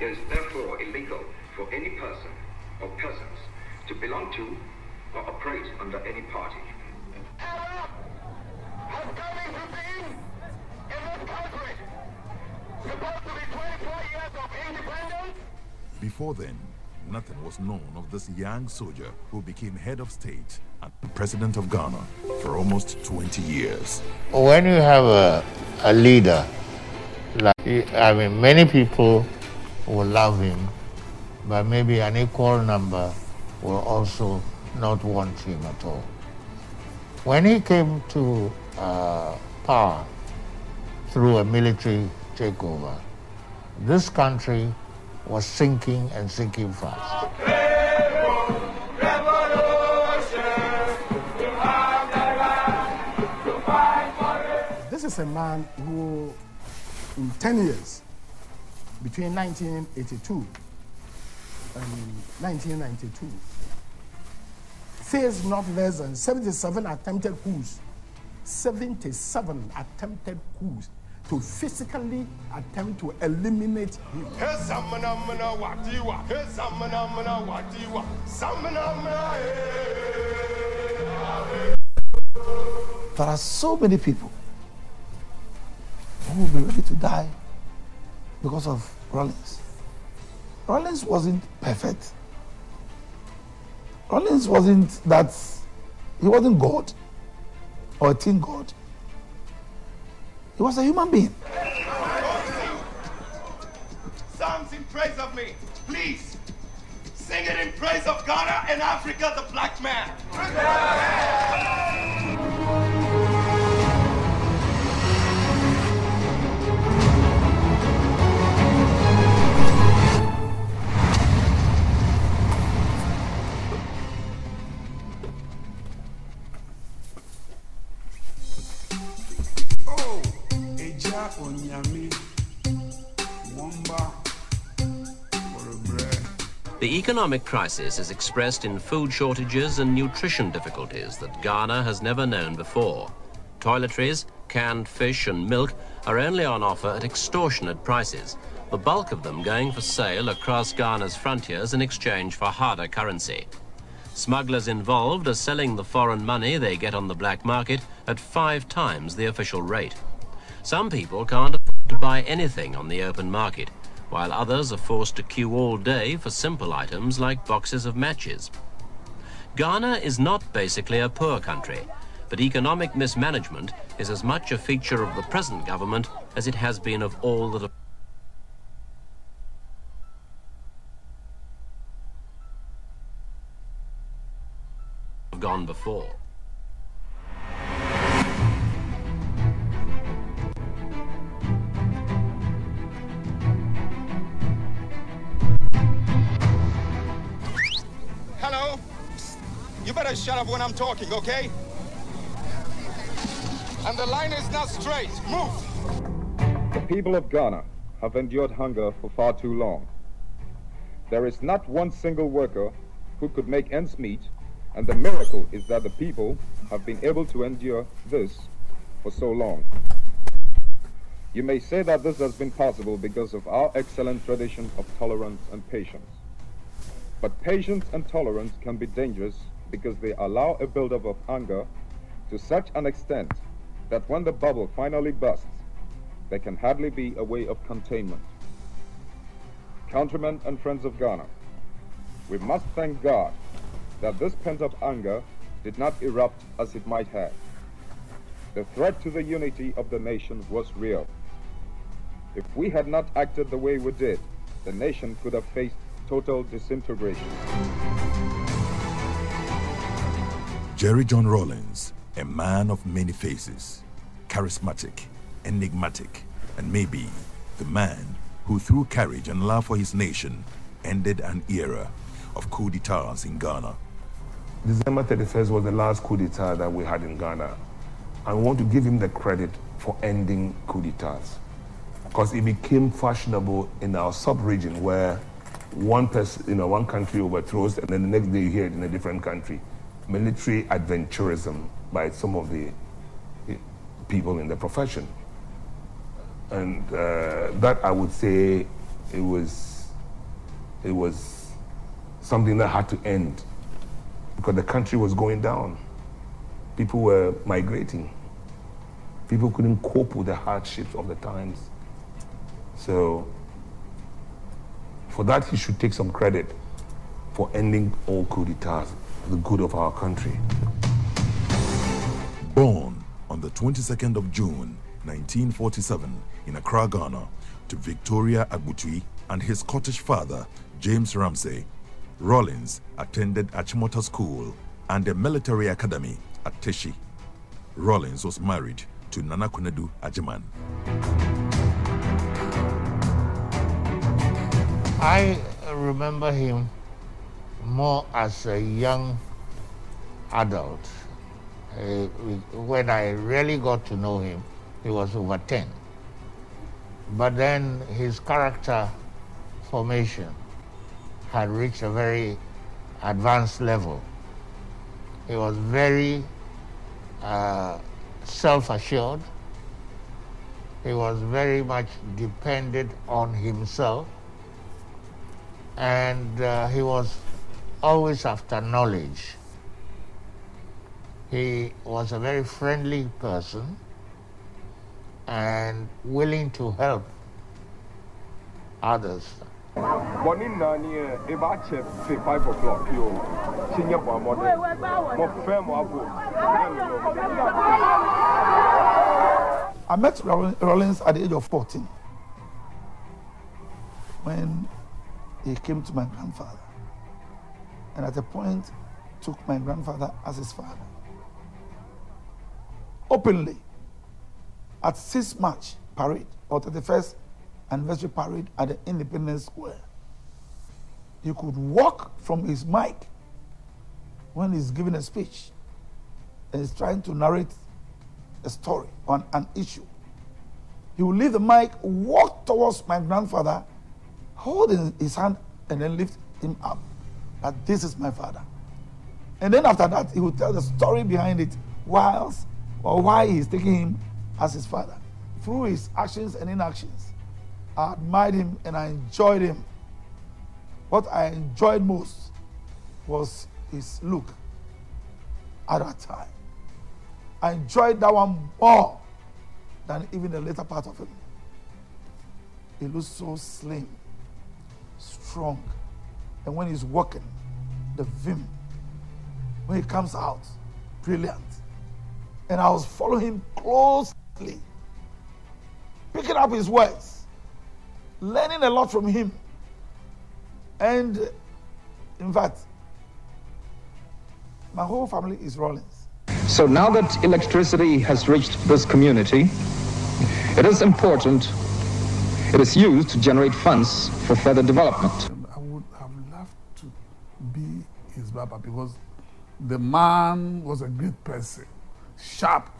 It is therefore illegal for any person or persons to belong to or operate under any party. Arab has come into being in this country. Supposed to be 24 years of independence. Before then, nothing was known of this young soldier who became head of state and president of Ghana for almost 20 years. When you have a, a leader, like, I mean, many people will love him, but maybe an equal number will also not want him at all. When he came to uh, power through a military takeover, this country was sinking and sinking fast. This is a man who, in 10 years, between 1982 and 1992, faced not less than 77 attempted coups. 77 attempted coups to physically attempt to eliminate him. There are so many people who will be ready to die because of Rawlings. Rawlings wasn't perfect. Rawlings wasn't that, he wasn't God or a teen God. He was a human being. Songs in praise of me. Please, sing it in praise of Ghana and Africa, the black man. The economic crisis is expressed in food shortages and nutrition difficulties that Ghana has never known before. Toiletries, canned fish, and milk are only on offer at extortionate prices, the bulk of them going for sale across Ghana's frontiers in exchange for harder currency. Smugglers involved are selling the foreign money they get on the black market at five times the official rate. Some people can't afford to buy anything on the open market, while others are forced to queue all day for simple items like boxes of matches. Ghana is not basically a poor country, but economic mismanagement is as much a feature of the present government as it has been of all that have gone before. When I'm talking, okay? And the line is not straight. Move! The people of Ghana have endured hunger for far too long. There is not one single worker who could make ends meet, and the miracle is that the people have been able to endure this for so long. You may say that this has been possible because of our excellent tradition of tolerance and patience. But patience and tolerance can be dangerous because they allow a buildup of anger to such an extent that when the bubble finally bursts, there can hardly be a way of containment. Countrymen and friends of Ghana, we must thank God that this pent up anger did not erupt as it might have. The threat to the unity of the nation was real. If we had not acted the way we did, the nation could have faced total disintegration. Jerry John Rawlings, a man of many faces, charismatic, enigmatic, and maybe the man who, through courage and love for his nation, ended an era of coup d'etats in Ghana. December 31st was the last coup d'etat that we had in Ghana. I want to give him the credit for ending coup d'etats because it became fashionable in our sub-region where one person, you know, one country overthrows and then the next day you hear it in a different country. Military adventurism by some of the people in the profession. And uh, that I would say it was it was something that had to end because the country was going down. People were migrating. People couldn't cope with the hardships of the times. So, for that, he should take some credit for ending all coup d'etats the good of our country. Born on the 22nd of June 1947 in Accra, Ghana, to Victoria Agbotui and his Scottish father, James Ramsay, Rawlings attended Achimota School and the military academy at Teshie. Rawlings was married to Nana Konadu Agyeman. I remember him more as a young adult. Uh, when I really got to know him, he was over 10. But then his character formation had reached a very advanced level. He was very uh, self-assured. He was very much dependent on himself. And uh, he was always after knowledge. He was a very friendly person and willing to help others. bɔne nnaa ni ɛ eba kyɛ fi five o'clock yi o kyi nye bɔ amɔde mo fɛn mo abo I met Rawlings at the age of 14 when he came to my grandfather. And at a point, took my grandfather as his father. Openly, at 6 March parade or 31st anniversary parade at the Independence Square, he could walk from his mic when he's giving a speech and he's trying to narrate a story on an issue. He will leave the mic, walk towards my grandfather, hold his hand, and then lift him up. That this is my father. And then after that, he will tell the story behind it, whilst or why he's taking him as his father. Through his actions and inactions, I admired him and I enjoyed him. What I enjoyed most was his look at that time. I enjoyed that one more than even the later part of him. He looks so slim, strong, and when he's walking, the vim, when he comes out, brilliant. And I was following him closely, picking up his words, learning a lot from him. And in fact, my whole family is Rawlings. So now that electricity has reached this community, it is important it is used to generate funds for further development. I would have loved to be his Baba because the man was a great person, sharp.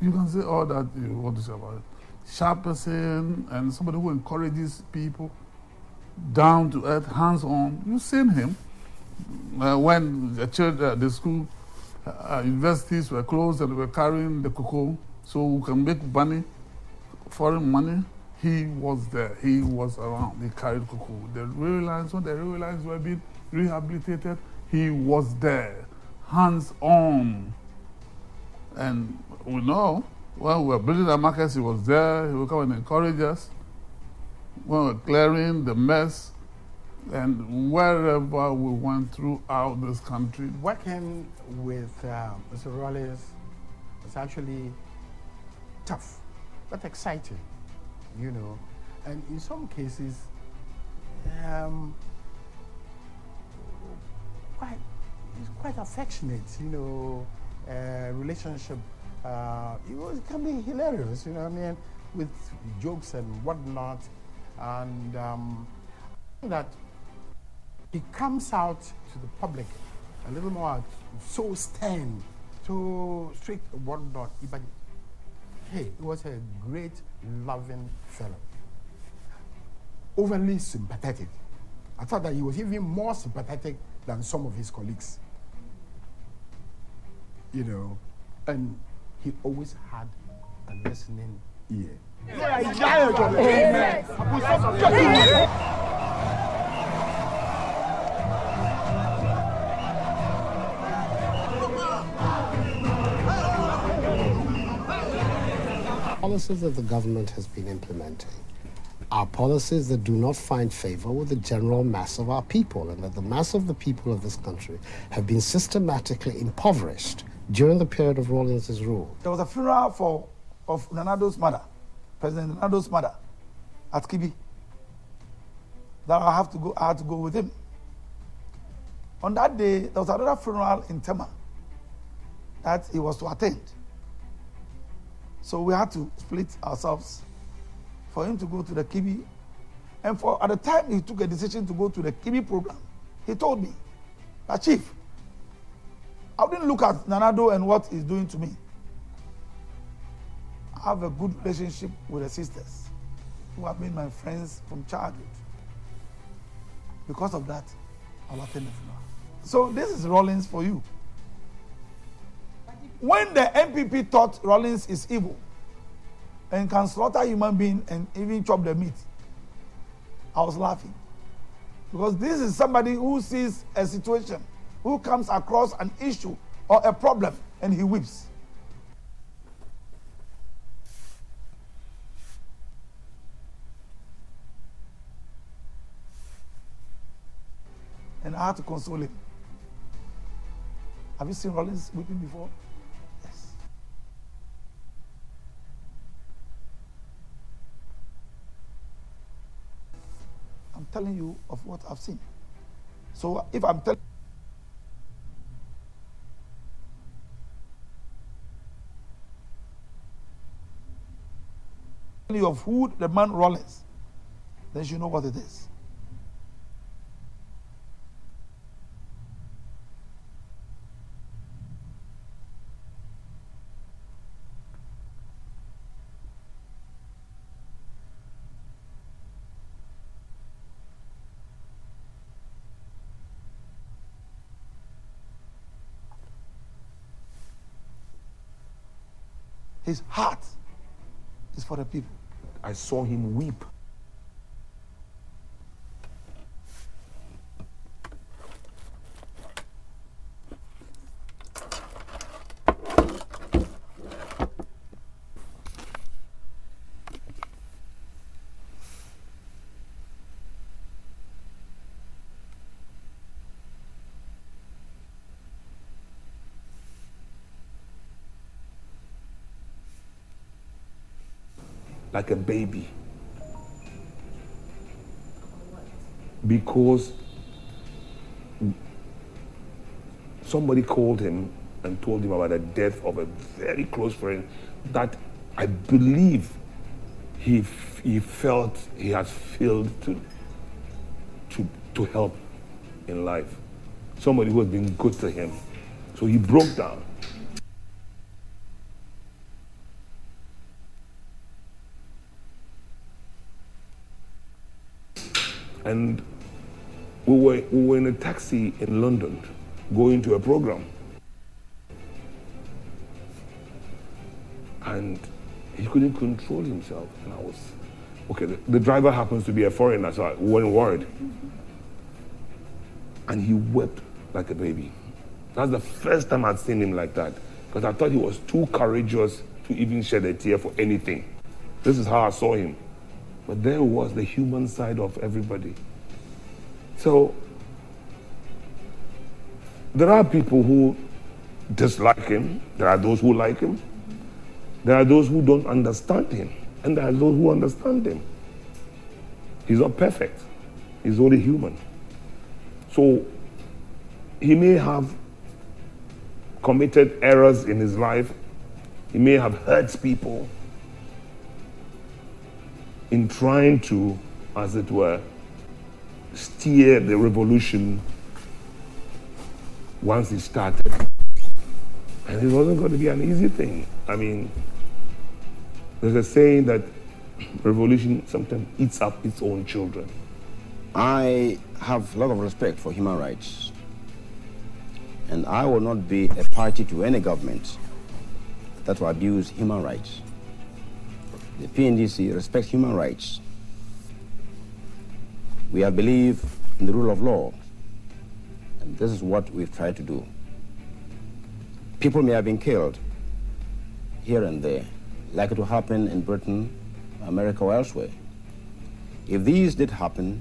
You can say all that you want to say about it. Sharp person and somebody who encourages people, down to earth, hands on. You've seen him uh, when the church, uh, the school, uh, universities were closed and we were carrying the cocoa so we can make money, foreign money. He was there. He was around. He carried cocoa. The railway lines, when the railway lines were being rehabilitated, he was there, hands on. And we know when we were building the markets, he was there. He would come and encourage us. When we were clearing the mess, and wherever we went throughout this country. Working with uh, Mr. Rawlings was actually tough, but exciting, you know. And in some cases, um, quite, it's quite affectionate, you know, uh, relationship. Uh, it, was, it can be hilarious, you know what I mean, with jokes and whatnot. And um, that he comes out to the public a little more so stern, so strict, whatnot. But he was a great, loving fellow. Overly sympathetic. I thought that he was even more sympathetic than some of his colleagues. You know, and he always had a listening ear. Amen. Policies that the government has been implementing are policies that do not find favor with the general mass of our people, and that the mass of the people of this country have been systematically impoverished during the period of Rawlings' rule. There was a funeral for of Nanado's mother, President Nanado's mother, at Kibi. That I have to go. I had to go with him. On that day, there was another funeral in Tema that he was to attend. So we had to split ourselves for him to go to the Kibi. And for at the time he took a decision to go to the Kibi program, he told me, chief, I didn't look at Nanado and what he's doing to me. I have a good relationship with the sisters who have been my friends from childhood. Because of that, I'll attend the funeral. So this is Rawlings for you. When the NPP thought Rawlings is evil and can slaughter human being and even chop the meat, I was laughing. Because this is somebody who sees a situation, who comes across an issue or a problem and he weeps. And I had to console him. Have you seen Rawlings weeping before? Telling you of what I've seen. So if I'm telling you of who the man Rawlings, then you know what it is. His heart is for the people. I saw him weep. Like a baby. Because somebody called him and told him about the death of a very close friend that I believe he, he felt he has failed to, to, to help in life. Somebody who has been good to him. So he broke down. And we were, we were in a taxi in London going to a program. And he couldn't control himself. And I was, okay, the, the driver happens to be a foreigner, so I wasn't worried. And he wept like a baby. That's the first time I'd seen him like that. Because I thought he was too courageous to even shed a tear for anything. This is how I saw him. But there was the human side of everybody. So there are people who dislike him, there are those who like him, there are those who don't understand him, and there are those who understand him. He's not perfect, he's only human. So he may have committed errors in his life, he may have hurt people in trying to, as it were, steer the revolution once it started. And it wasn't going to be an easy thing. I mean, there's a saying that revolution sometimes eats up its own children. I have a lot of respect for human rights. And I will not be a party to any government that will abuse human rights. The PNDC respects human rights. We have believe in the rule of law. And this is what we've tried to do. People may have been killed here and there. like it will happen in Britain, America, or elsewhere. If these did happen,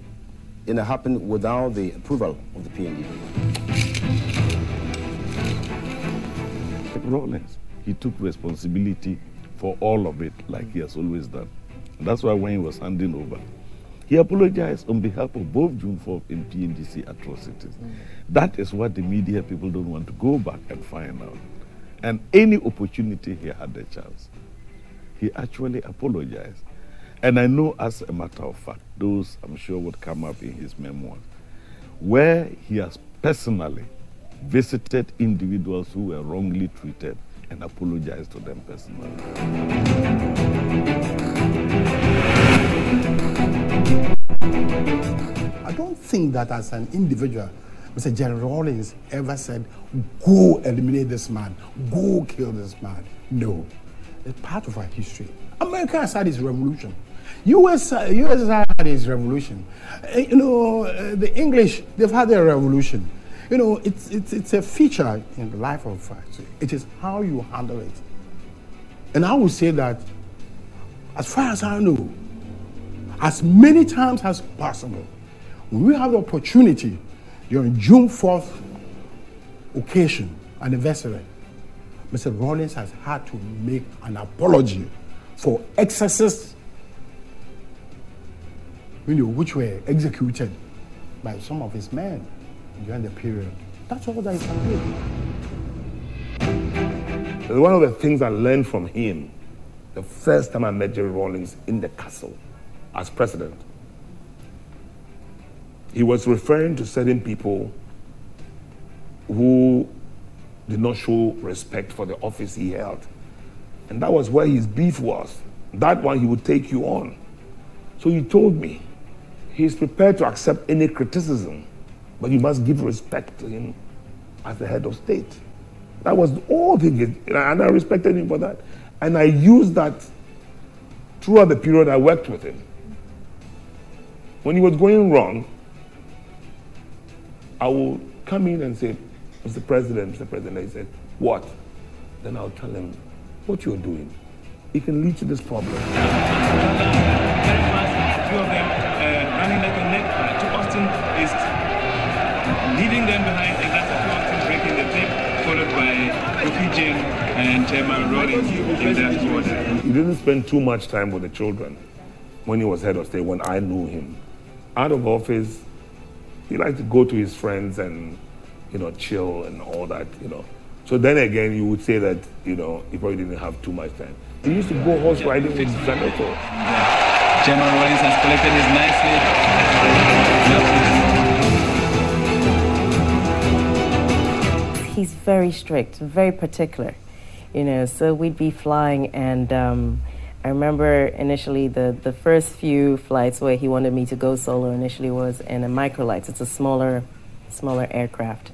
then it happened without the approval of the PND. Rawlings, he took responsibility for all of it, like he has always done. And that's why when he was handing over, he apologized on behalf of both June 4th and PNDC atrocities. Mm. That is what the media people don't want to go back and find out. And any opportunity he had the chance, he actually apologized. And I know, as a matter of fact, those I'm sure would come up in his memoirs, where he has personally visited individuals who were wrongly treated and apologize to them personally. I don't think that as an individual, Mr. Jerry Rawlings ever said, go eliminate this man, go kill this man. No. It's part of our history. America has had its revolution. US, uh, had its revolution. Uh, you know, uh, the English, they've had their revolution. You know, it's, it's, it's a feature in the life of uh, It is how you handle it. And I would say that, as far as I know, as many times as possible, when we have the opportunity during June 4th occasion, anniversary, Mr. Rawlings has had to make an apology for excesses you know, which were executed by some of his men during the period. That's all that he can do. One of the things I learned from him the first time I met Jerry Rawlings in the castle as president, he was referring to certain people who did not show respect for the office he held. And that was where his beef was. That one he would take you on. So he told me he's prepared to accept any criticism but you must give respect to him as the head of state. That was all he did. And I respected him for that. And I used that throughout the period I worked with him. When he was going wrong, I would come in and say, Mr. President, Mr. President, he said, what? Then I'll tell him, what you're doing, it can lead to this problem. And Chairman Rawlings in that order. He didn't spend too much time with the children when he was head of state, when I knew him. Out of office, he liked to go to his friends and, you know, chill and all that, you know. So then again, you would say that, you know, he probably didn't have too much time. He used to go horse riding with Zanetor. Chairman Rawlings has collected his nicely he's very strict, very particular, you know. So we'd be flying, and um, I remember initially the the first few flights where he wanted me to go solo initially was in a microlight. It's a smaller, smaller aircraft,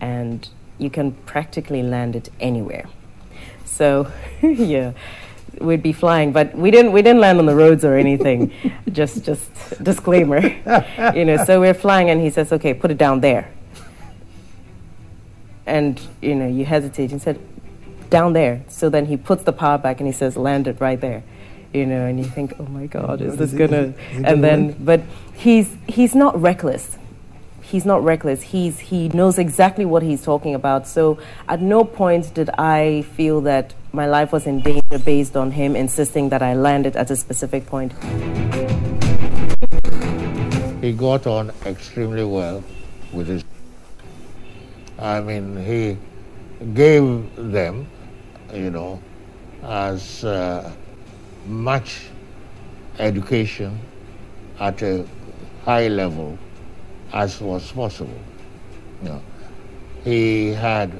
and you can practically land it anywhere. So, yeah we'd be flying, but we didn't we didn't land on the roads or anything. just just disclaimer, you know. So we're flying, and he says, "Okay, put it down there." and you know you hesitate and said down there. So then he puts the power back and he says land it right there. You know and you think oh my god is this gonna and then but he's he's not reckless. He's not reckless. He's he knows exactly what he's talking about. So at no point did i feel that my life was in danger based on him insisting that i landed at a specific point. He got on extremely well with his I mean, he gave them, you know, as uh, much education at a high level as was possible. You know, he had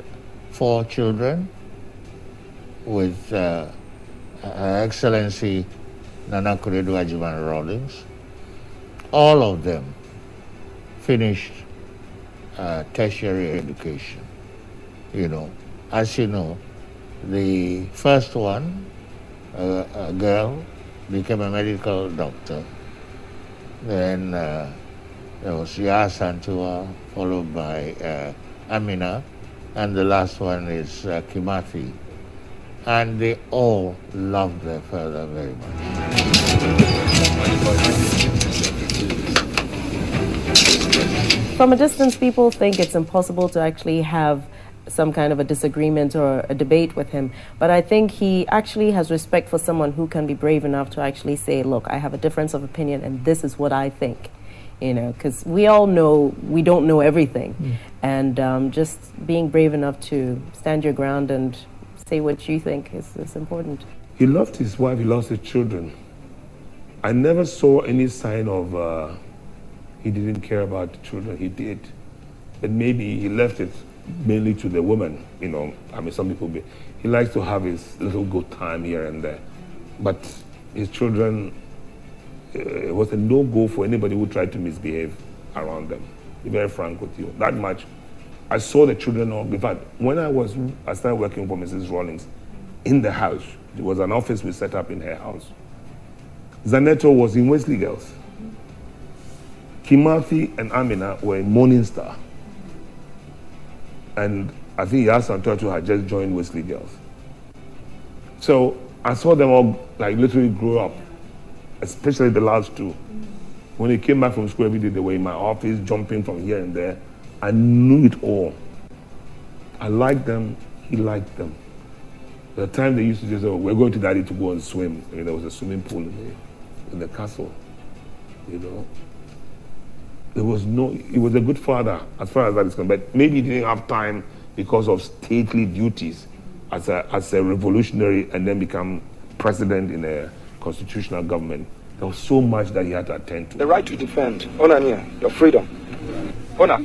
four children with uh, Her Excellency Nana Konadu Rawlings. All of them finished uh, tertiary education. You know, as you know, the first one, a girl, became a medical doctor. Then uh, there was Yaa Asantewaa, followed by uh, Amina, and the last one is uh, Kimathi. and they all loved their father very much. From a distance, people think it's impossible to actually have some kind of a disagreement or a debate with him. But I think he actually has respect for someone who can be brave enough to actually say, look, I have a difference of opinion and this is what I think. You know, because we all know we don't know everything. Mm. And um, just being brave enough to stand your ground and say what you think is, is important. He loved his wife, he loved his children. I never saw any sign of uh, he didn't care about the children. He did. But maybe he left it mainly to the woman. You know, I mean, some people, be, he likes to have his little good time here and there. But his children, uh, it was a no go for anybody who tried to misbehave around them. Be very frank with you. That much. I saw the children. In fact, when I was, I started working for Mrs. Rawlings in the house. It was an office we set up in her house. Zanetor was in Wesley Girls. Kimathi and Amina were in Morning Star and I think Yaa Asantewaa had just joined Wesley Girls. So I saw them all like literally grow up, especially the last two. When they came back from school every day, they were in my office, jumping from here and there. I knew it all. I liked them, he liked them. the time they used to just say, oh, we're going to daddy to go and swim. I mean, there was a swimming pool in the, in the castle, you know there was no, he was a good father as far as that is concerned, but maybe he didn't have time because of stately duties as a, as a revolutionary and then become president in a constitutional government. There was so much that he had to attend to. The right to defend, honor, your freedom. Honor,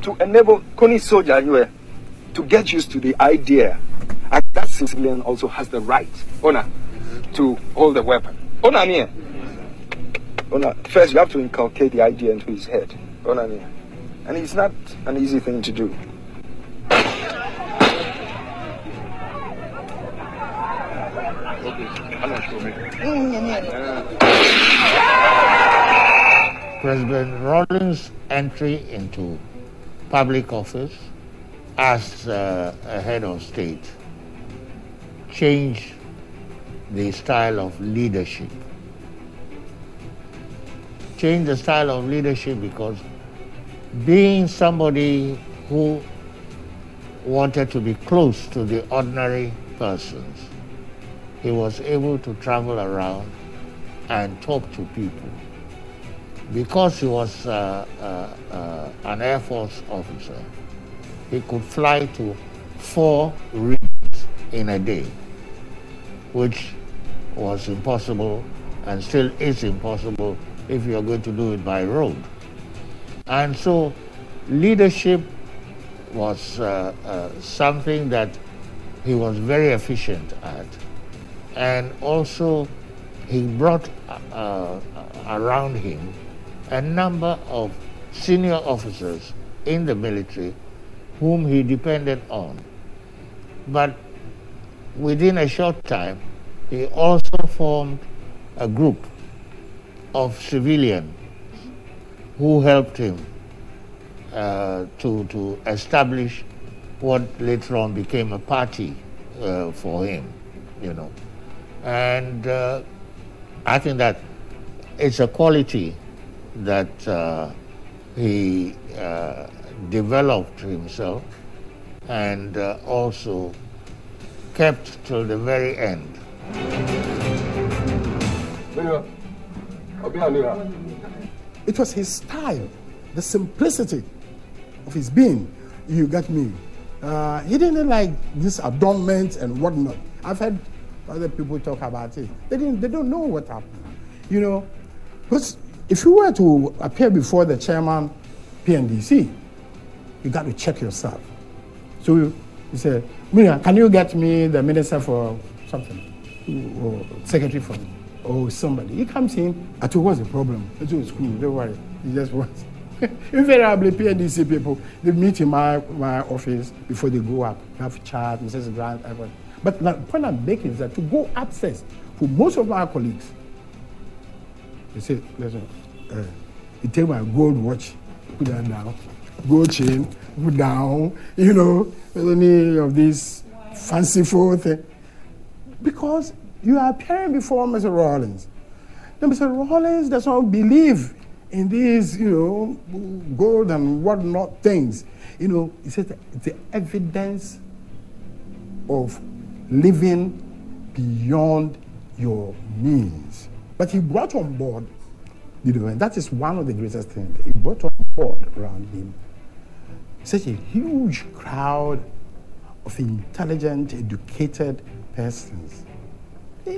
to enable Kony soldier to get used to the idea that civilian also has the right, honor, to hold a weapon. Honor, First, you have to inculcate the idea into his head. And it's not an easy thing to do. President Rawlings' entry into public office as uh, a head of state changed the style of leadership change the style of leadership because being somebody who wanted to be close to the ordinary persons, he was able to travel around and talk to people. Because he was uh, uh, uh, an Air Force officer, he could fly to four regions in a day, which was impossible and still is impossible if you are going to do it by road. And so leadership was uh, uh, something that he was very efficient at. And also he brought uh, around him a number of senior officers in the military whom he depended on. But within a short time, he also formed a group of civilians who helped him uh, to, to establish what later on became a party uh, for him, you know. And uh, I think that it's a quality that uh, he uh, developed himself and uh, also kept till the very end. It was his style, the simplicity of his being. You got me. Uh, he didn't like this adornment and whatnot. I've heard other people talk about it. They didn't. They don't know what happened. You know, because if you were to appear before the chairman, PNDC, you got to check yourself. So you, you say, Mira, can you get me the minister for something, or secretary for me? Or somebody. He comes in, I told what's the problem? I told school, don't worry. He just wants. Invariably, PNDC people, they meet in my, my office before they go up. have a chat, Mrs. Grant, everyone. But the point I'm making is that to go upstairs, for most of our colleagues, they say, listen, uh, you take my gold watch, put that down, gold chain, put down, you know, any of these fanciful thing. Because you are appearing before Mr. Rawlings. Now, Mr. Rawlings does not believe in these, you know, gold and whatnot things. You know, he says the evidence of living beyond your means. But he brought on board, you know, and that is one of the greatest things. He brought on board around him such a huge crowd of intelligent, educated persons.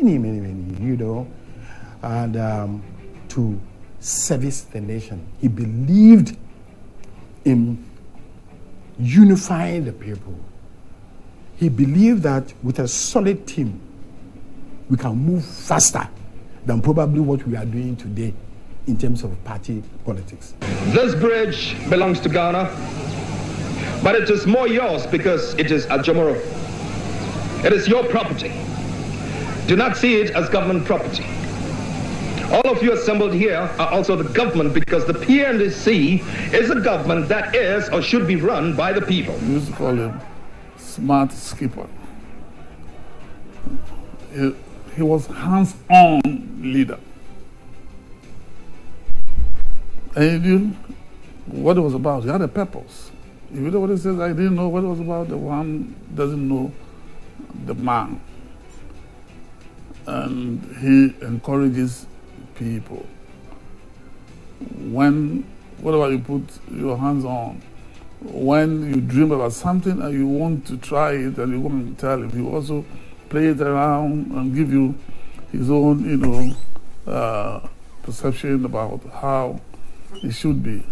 Many, many, many, you know, and um, to service the nation. He believed in unifying the people. He believed that with a solid team, we can move faster than probably what we are doing today in terms of party politics. This bridge belongs to Ghana, but it is more yours because it is Ajamoro. It is your property. Do not see it as government property. All of you assembled here are also the government because the PNDC is a government that is or should be run by the people. We used to call him smart skipper. He, he was hands-on leader. And he knew what it was about. He had a purpose. If you know what he says, I didn't know what it was about, the one doesn't know the man. And he encourages people. When, whatever you put your hands on, when you dream about something and you want to try it and you want to tell him, he also play it around and give you his own, you know, uh, perception about how it should be.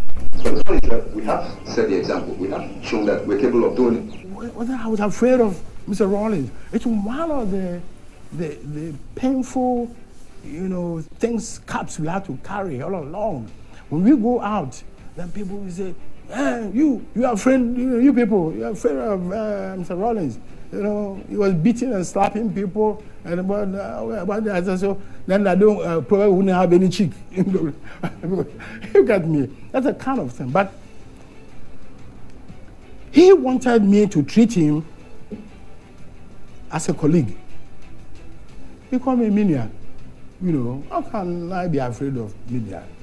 we have set the example. We have shown that we're capable of doing it. What I was afraid of Mr. Rawlings. It's one of the, the, the painful, you know, things, caps we have to carry all along. When we go out, then people will say, eh, you, you are afraid, you, you people, you are afraid of uh, Mr. Rawlings. You know, he was beating and slapping people, and about, uh, about that, so then I don't uh, probably wouldn't have any cheek. you got me. That's a kind of thing. But he wanted me to treat him as a colleague. He called me Minia. You know, how can I be afraid of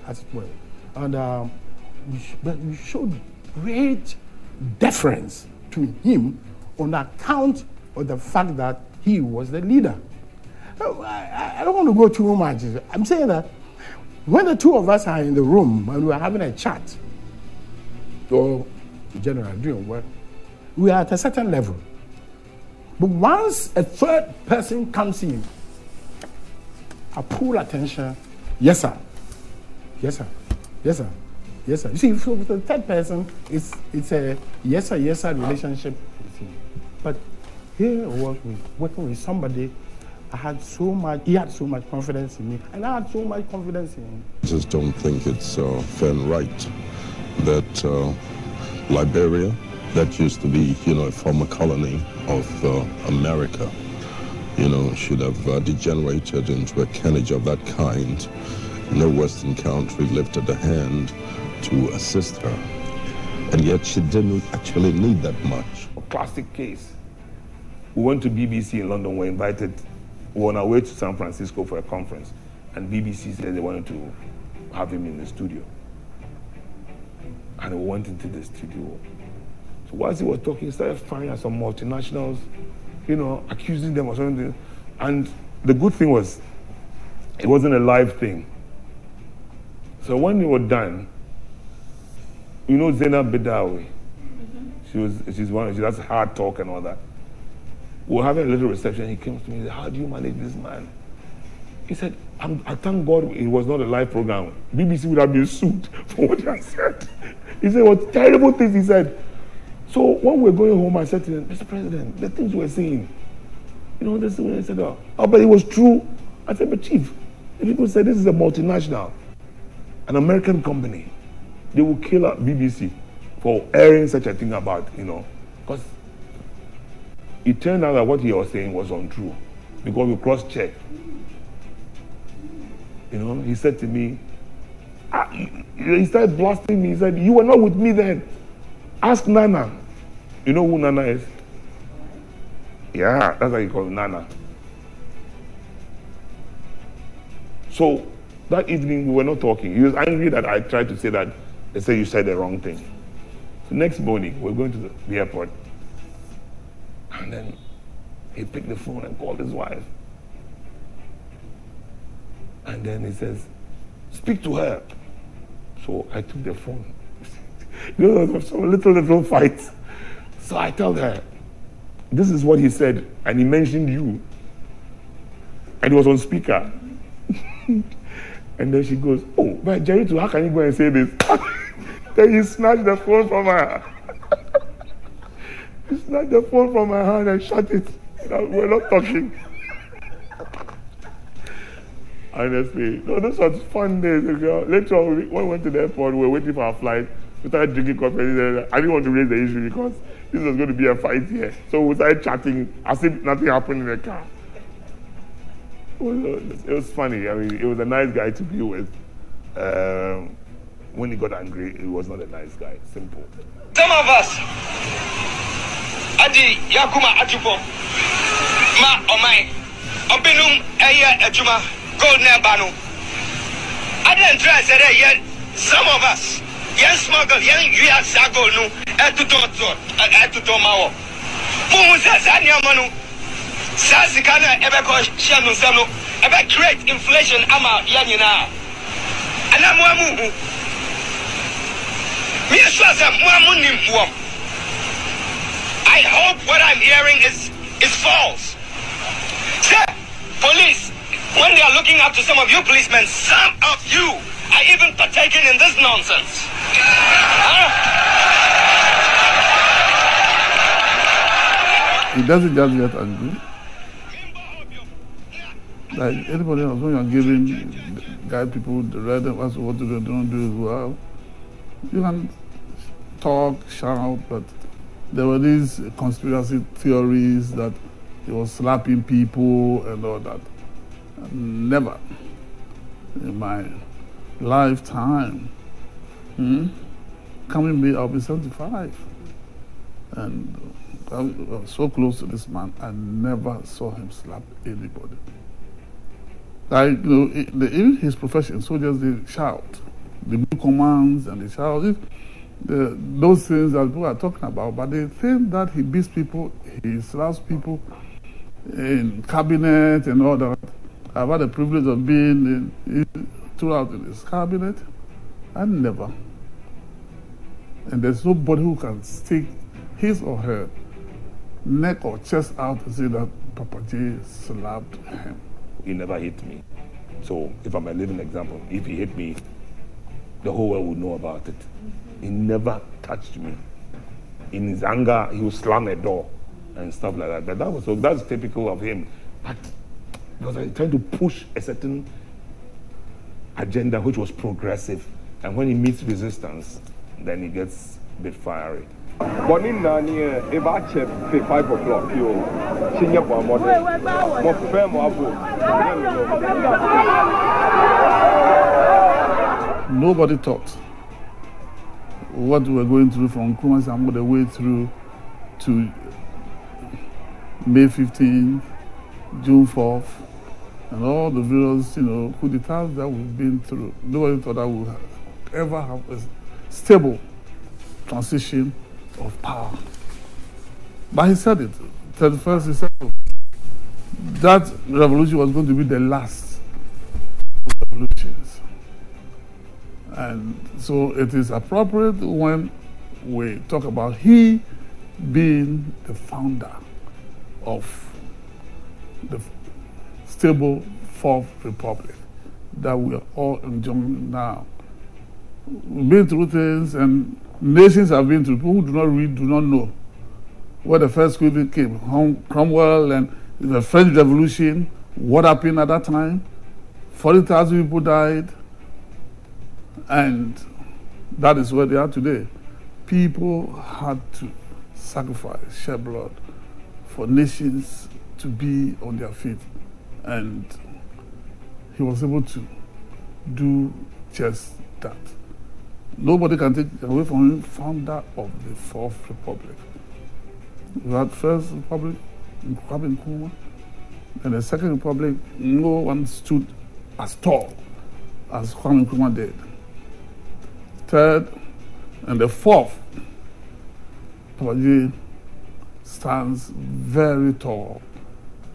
as it were? And um, but we showed great deference to him on account of the fact that he was the leader. I, I don't want to go too much. I'm saying that when the two of us are in the room and we're having a chat, or general doing work, we are at a certain level. But once a third person comes in, I pull attention. Yes, sir. Yes, sir. Yes, sir. Yes, sir. You see, for the third person, it's it's a yes sir, yes sir relationship. But here I was working with somebody. I had so much. He had so much confidence in me, and I had so much confidence in him. I just don't think it's uh, fair and right that uh, Liberia, that used to be, you know, a former colony of uh, America, you know, should have uh, degenerated into a carnage of that kind. No Western country lifted a hand to assist her. And yet she didn't actually need that much. A classic case. We went to BBC in London, we were invited, we were on our way to San Francisco for a conference, and BBC said they wanted to have him in the studio. And we went into the studio. So whilst he was talking, he started firing at some multinationals, you know, accusing them or something. And the good thing was, it wasn't a live thing. So when we were done, you know Zeinab Badawi? Mm-hmm. She was, she's one, she does hard talk and all that. We were having a little reception. He came to me and said, How do you manage this man? He said, i thank God it was not a live program. BBC would have been sued for what he said. He said, What terrible things he said. So when we were going home, I said to him, Mr. President, the things we're saying, you know, this is when I said, oh, oh, but it was true. I said, but Chief, if people say this is a multinational, an American company, they will kill BBC for airing such a thing about, you know, because it turned out that what he was saying was untrue because we cross-checked. You know, he said to me, ah, he started blasting me. He said, You were not with me then. Ask Nana. You know who Nana is? Yeah, that's why you call Nana. So that evening we were not talking. He was angry that I tried to say that they said you said the wrong thing. So next morning we're going to the, airport. And then he picked the phone and called his wife. And then he says, Speak to her. So I took the phone. there was some little, little fight. So I told her, This is what he said. And he mentioned you. And he was on speaker. and then she goes, Oh, but Jerry, too, how can you go and say this? then he snatched the phone from her. he snatched the phone from her hand and shut it. We're not talking. Honestly, no, this was fun days ago. Later on, when we went to the airport, we were waiting for our flight. We started drinking coffee. I didn't want to raise the issue because this was going to be a fight here. So we started chatting as if nothing happened in the car. It was, it was funny. I mean, it was a nice guy to be with. Um, when he got angry, he was not a nice guy. Simple. Some of us, Adi Yakuma Atupo, Ma Omai, Obinum Eya Ejuma, Gold Nebanu. I didn't try to say yet. Some of us, yen smuggle, yen you have Sago no, Etuto, Etuto Mao. Mumu Zazania Manu, Sazikana Ebeko Shanu Sano, Ebe create inflation ama Yanina. Anamuamu. I hope what I'm hearing is is false. Sir, police, when they are looking up to some of you policemen, some of you are even partaking in this nonsense. He doesn't just get angry. Like anybody else, when you're giving guide people the right advice what to do, don't do as well, you can talk, shout, but there were these conspiracy theories that he was slapping people and all that. Never in my lifetime. Hmm? Coming me, I'll be 75. And I was so close to this man, I never saw him slap anybody. Like, you know, the, in his profession, soldiers, they shout. The new commands and they shout. If the, those things that people are talking about, but they think that he beats people, he slaps people in cabinet and all that. I've had the privilege of being in, in, throughout in his cabinet. I never. And there's nobody who can stick his or her neck or chest out and say that Papa J slapped him. He never hit me. So if I'm a living example, if he hit me, the whole world would know about it. He never touched me. In his anger, he would slam a door and stuff like that. But that was so that's typical of him. But because I'm trying to push a certain agenda which was progressive. And when he meets resistance, then he gets a bit fiery. Bɔnni naani yɛ e b'a cɛ fe five o'clock yi o si ɲɛ bɔn mɔ dɛ mɔ abo. Nobody thought what we were going through from Nkrumah all the way through to May 15th, June 4th, and all the various, you know, coup d'etats that we've been through. Nobody thought that we would ever have a stable transition of power. But he said it. 31st, he said that revolution was going to be the last revolutions. And so it is appropriate when we talk about he being the founder of the stable Fourth Republic that we are all enjoying now. Been through things and nations have been through. People who do not read do not know where the first Queen came. Cromwell and the French Revolution, what happened at that time? 40,000 people died. And that is where they are today. People had to sacrifice, shed blood for nations to be on their feet. And he was able to do just that. Nobody can take away from him, founder of the Fourth Republic. We had First Republic, Kwame Nkrumah. and the Second Republic, no one stood as tall as Kwame Nkrumah did. Third, and the fourth, Papa J stands very tall.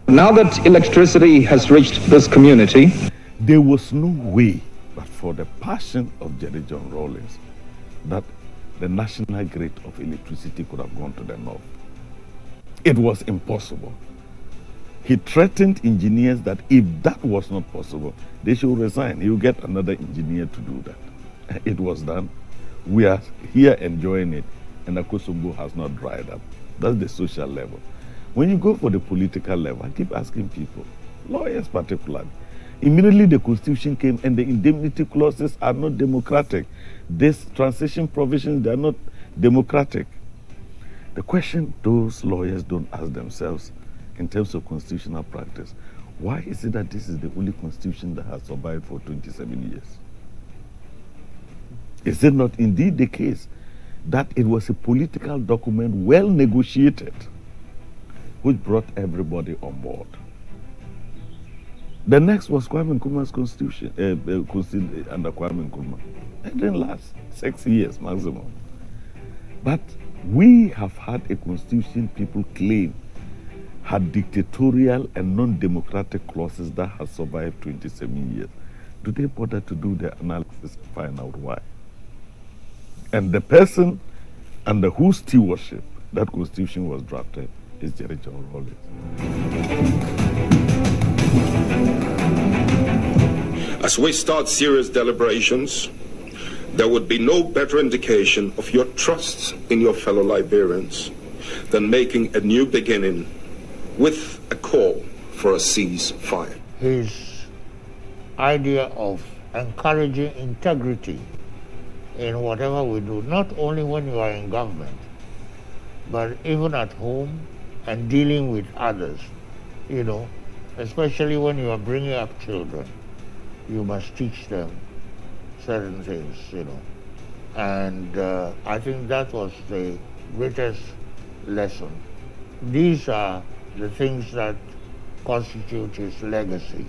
Now that electricity has reached this community, there was no way but for the passion of Jerry John Rawlings that the national grid of electricity could have gone to the north. It was impossible. He threatened engineers that if that was not possible, they should resign. He will get another engineer to do that. It was done. We are here enjoying it, and Akosombo has not dried up. That's the social level. When you go for the political level, I keep asking people, lawyers particularly, immediately the constitution came and the indemnity clauses are not democratic. These transition provisions, they are not democratic. The question those lawyers don't ask themselves in terms of constitutional practice, why is it that this is the only constitution that has survived for 27 years? Is it not indeed the case that it was a political document well negotiated? which brought everybody on board. The next was Kwame Nkrumah's constitution, uh, uh, constitution under Kwame Nkrumah. It didn't last six years maximum. But we have had a constitution people claim had dictatorial and non-democratic clauses that has survived 27 years. Do they bother to do the analysis to find out why? And the person under whose stewardship that constitution was drafted is Jerry John Rawlings. As we start serious deliberations, there would be no better indication of your trust in your fellow Liberians than making a new beginning with a call for a ceasefire. His idea of encouraging integrity in whatever we do, not only when you are in government, but even at home and dealing with others, you know, especially when you are bringing up children, you must teach them certain things, you know. And uh, I think that was the greatest lesson. These are the things that constitute his legacy.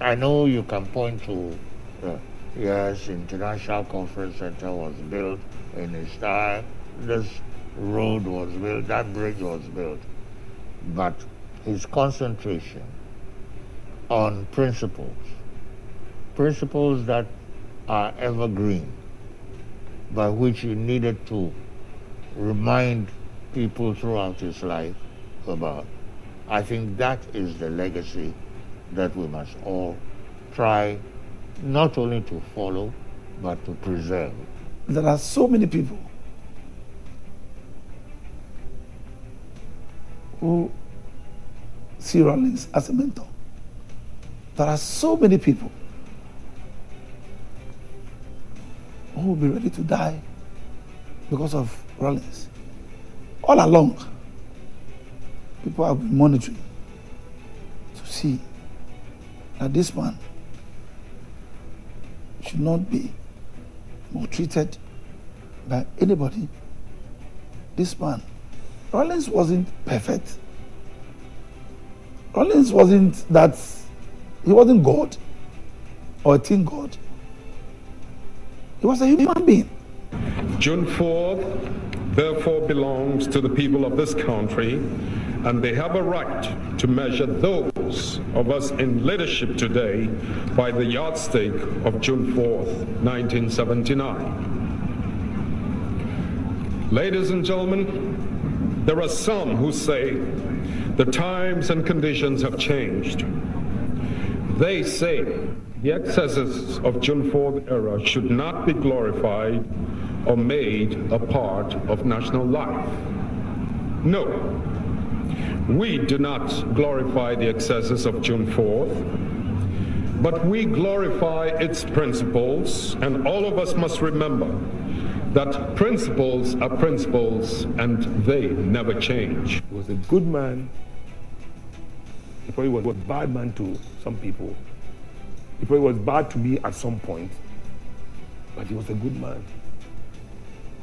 I know you can point to, uh, yes, International Conference Center was built in his time. This road was built, that bridge was built. But his concentration on principles, principles that are evergreen, by which he needed to remind people throughout his life about. I think that is the legacy that we must all try not only to follow, but to preserve. There are so many people who see Rawlings as a mentor. There are so many people who will be ready to die because of Rawlings. All along, people have been monitoring to see that this man should not be maltreated by anybody. This man Rawlings wasn't perfect. Rawlings wasn't that, he wasn't God or a teen God. He was a human being. June 4th, therefore, belongs to the people of this country, and they have a right to measure those of us in leadership today by the yardstick of June 4th, 1979. Ladies and gentlemen, there are some who say the times and conditions have changed. They say the excesses of June 4th era should not be glorified or made a part of national life. No, we do not glorify the excesses of June 4th, but we glorify its principles, and all of us must remember that principles are principles and they never change. He was a good man. Probably was a bad man to some people. He probably was bad to me at some point, but he was a good man.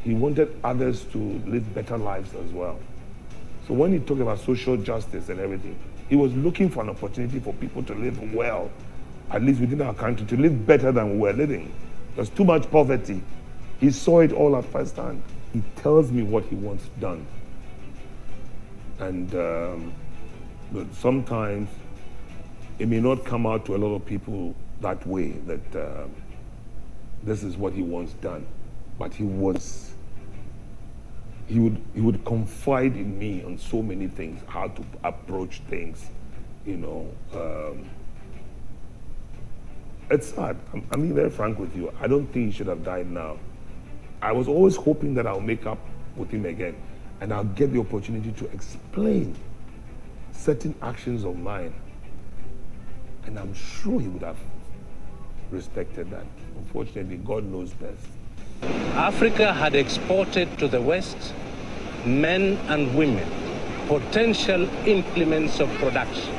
He wanted others to live better lives as well. So when he talked about social justice and everything, he was looking for an opportunity for people to live well, at least within our country, to live better than we were living. There's too much poverty. He saw it all at first hand. He tells me what he wants done. And um, but sometimes it may not come out to a lot of people that way that uh, this is what he wants done. But he was he would he would confide in me on so many things, how to approach things, you know. Um, it's sad. I'm, I'm being very frank with you. I don't think he should have died now. I was always hoping that I'll make up with him again, and I'll get the opportunity to explain certain actions of mine, and I'm sure he would have respected that. Unfortunately, God knows best. Africa had exported to the West men and women, potential implements of production.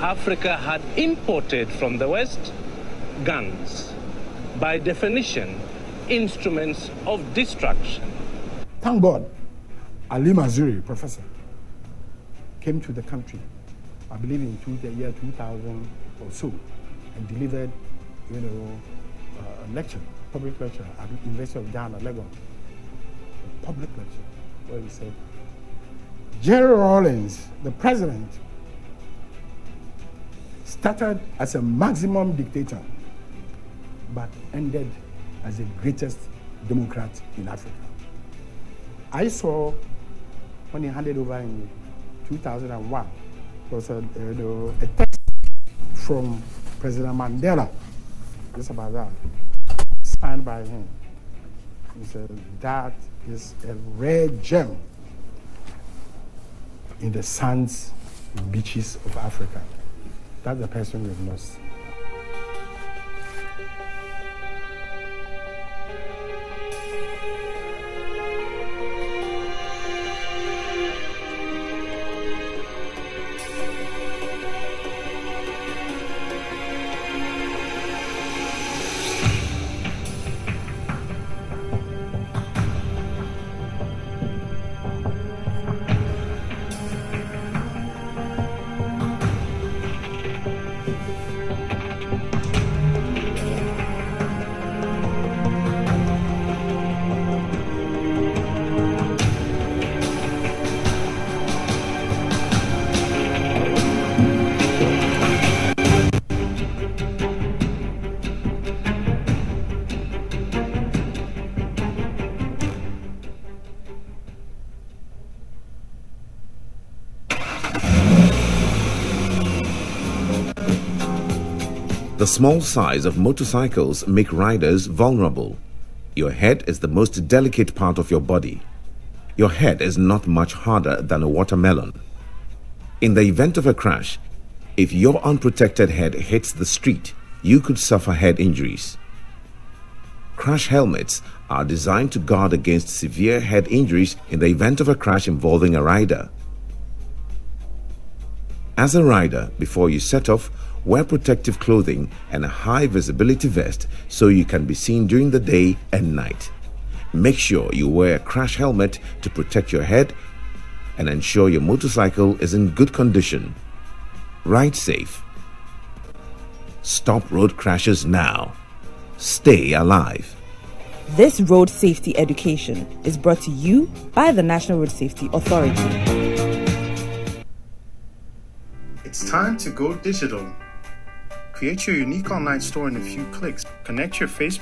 Africa had imported from the West guns, by definition, instruments of destruction. Thank God, Ali Mazrui, professor, came to the country, I believe in two, the year 2000 or so, and delivered, you know, uh, a lecture, public lecture at the University of Ghana, Legon. A public lecture, where he said, Jerry Rawlings, the president, started as a maximum dictator, but ended as the greatest democrat in Africa. I saw when he handed over in 2001, there was a, uh, a text from President Mandela, just about that, signed by him. He said, that is a rare gem in the sands beaches of Africa. That's the person we've lost. The small size of motorcycles make riders vulnerable. Your head is the most delicate part of your body. Your head is not much harder than a watermelon. In the event of a crash, if your unprotected head hits the street, you could suffer head injuries. Crash helmets are designed to guard against severe head injuries in the event of a crash involving a rider. As a rider, before you set off, wear protective clothing and a high visibility vest so you can be seen during the day and night. Make sure you wear a crash helmet to protect your head and ensure your motorcycle is in good condition. Ride safe. Stop road crashes now. Stay alive. This road safety education is brought to you by the National Road Safety Authority. It's time to go digital. Create your unique online store in a few clicks. Connect your Facebook